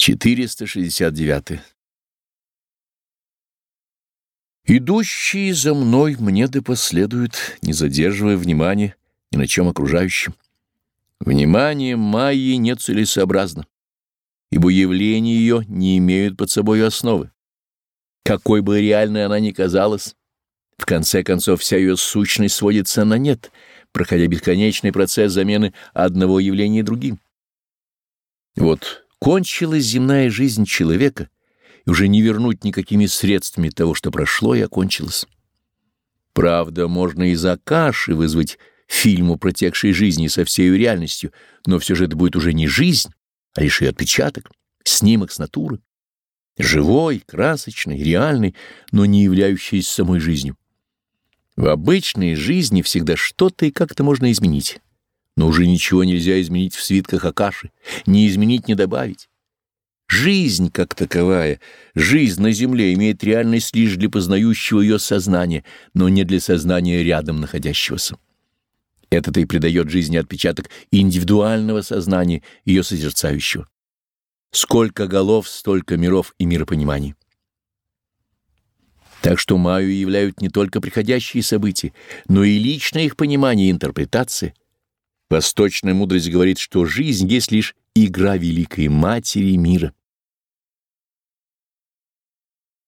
469. Идущие за мной мне да последуют, не задерживая внимания ни на чем окружающем. Внимание Майи нецелесообразно, ибо явления ее не имеют под собой основы. Какой бы реальной она ни казалась, в конце концов вся ее сущность сводится на нет, проходя бесконечный процесс замены одного явления другим. Вот Кончилась земная жизнь человека, и уже не вернуть никакими средствами того, что прошло и окончилось. Правда, можно из Акаши вызвать фильм о протекшей жизни со всей реальностью, но все же это будет уже не жизнь, а лишь ее отпечаток, снимок с натуры. Живой, красочный, реальный, но не являющийся самой жизнью. В обычной жизни всегда что-то и как-то можно изменить но уже ничего нельзя изменить в свитках Акаши, не изменить, не добавить. Жизнь как таковая, жизнь на земле имеет реальность лишь для познающего ее сознания, но не для сознания рядом находящегося. Это-то и придает жизни отпечаток индивидуального сознания, ее созерцающего. Сколько голов, столько миров и миропониманий. Так что Маю являют не только приходящие события, но и личное их понимание и интерпретация — Восточная мудрость говорит, что жизнь есть лишь игра Великой Матери мира.